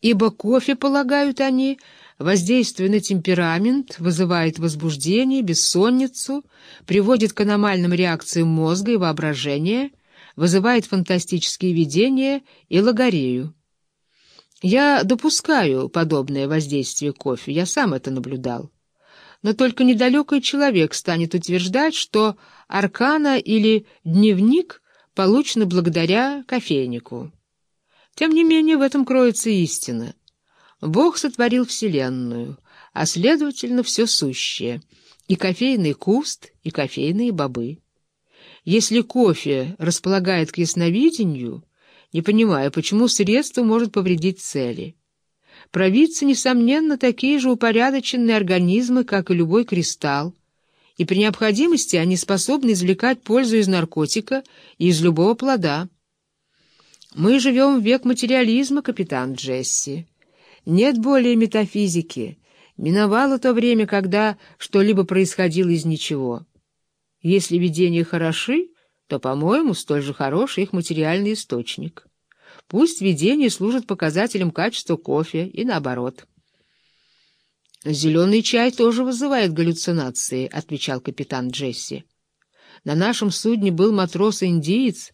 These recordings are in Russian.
ибо кофе, полагают они, воздействуя на темперамент, вызывает возбуждение, бессонницу, приводит к аномальным реакциям мозга и воображения, вызывает фантастические видения и логорею. Я допускаю подобное воздействие кофе, я сам это наблюдал. Но только недалекий человек станет утверждать, что аркана или дневник получены благодаря кофейнику. Тем не менее, в этом кроется истина. Бог сотворил Вселенную, а, следовательно, все сущее, и кофейный куст, и кофейные бобы. Если кофе располагает к ясновидению, не понимая, почему средство может повредить цели. Провидцы, несомненно, такие же упорядоченные организмы, как и любой кристалл, и при необходимости они способны извлекать пользу из наркотика и из любого плода. Мы живем в век материализма, капитан Джесси. Нет более метафизики. Миновало то время, когда что-либо происходило из ничего. Если видения хороши, то, по-моему, столь же хорош их материальный источник. Пусть видения служат показателем качества кофе и наоборот. «Зеленый чай тоже вызывает галлюцинации», — отвечал капитан Джесси. «На нашем судне был матрос-индиец,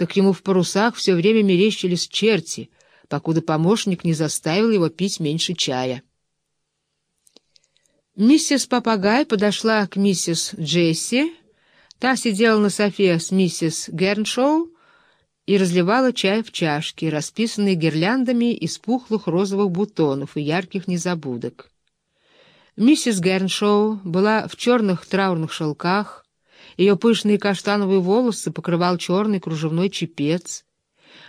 так ему в парусах все время мерещились черти, покуда помощник не заставил его пить меньше чая. Миссис Попагай подошла к миссис Джесси, та сидела на софе с миссис Герншоу и разливала чай в чашки, расписанные гирляндами из пухлых розовых бутонов и ярких незабудок. Миссис Герншоу была в черных траурных шелках, ее пышные каштановые волосы покрывал черный кружевной чепец.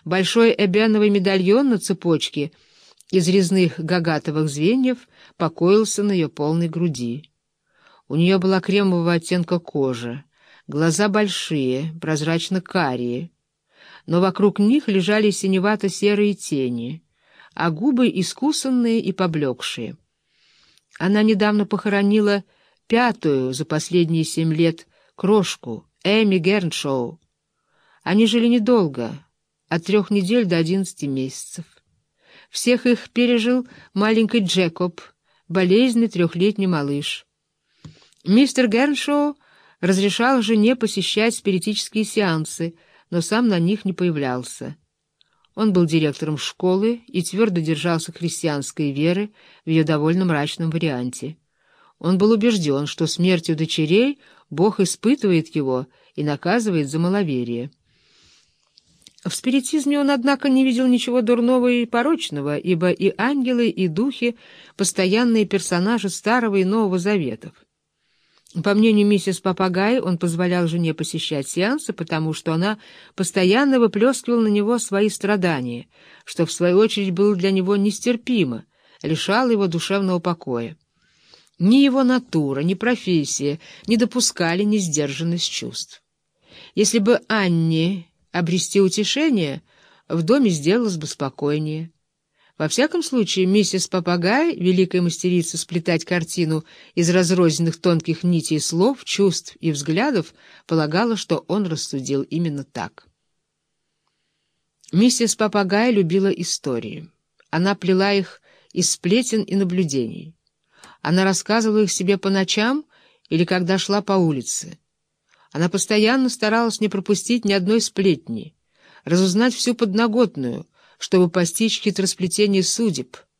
Большой эбеновый медальон на цепочке из резных гагатовых звеньев покоился на ее полной груди. У нее была кремового оттенка кожа, глаза большие, прозрачно-карие, но вокруг них лежали синевато-серые тени, а губы искусанные и поблекшие. Она недавно похоронила пятую за последние семь лет крошку, Эми Герншоу. Они жили недолго, от трех недель до одиннадцати месяцев. Всех их пережил маленький Джекоб, болезненный трехлетний малыш. Мистер Герншоу разрешал жене посещать спиритические сеансы, но сам на них не появлялся. Он был директором школы и твердо держался христианской веры в ее довольно мрачном варианте. Он был убежден, что смертью дочерей Бог испытывает его и наказывает за маловерие. В спиритизме он, однако, не видел ничего дурного и порочного, ибо и ангелы, и духи — постоянные персонажи Старого и Нового Заветов. По мнению миссис Попагай, он позволял жене посещать сеансы, потому что она постоянно выплескивала на него свои страдания, что, в свою очередь, было для него нестерпимо, лишало его душевного покоя. Ни его натура, ни профессия не допускали несдержанность чувств. Если бы Анне обрести утешение, в доме сделалось бы спокойнее. Во всяком случае, миссис Попагай, великая мастерица сплетать картину из разрозненных тонких нитей слов, чувств и взглядов, полагала, что он рассудил именно так. Миссис Попагай любила истории. Она плела их из сплетен и наблюдений. Она рассказывала их себе по ночам или когда шла по улице. Она постоянно старалась не пропустить ни одной сплетни, разузнать всю подноготную, чтобы постичь хитросплетение судеб —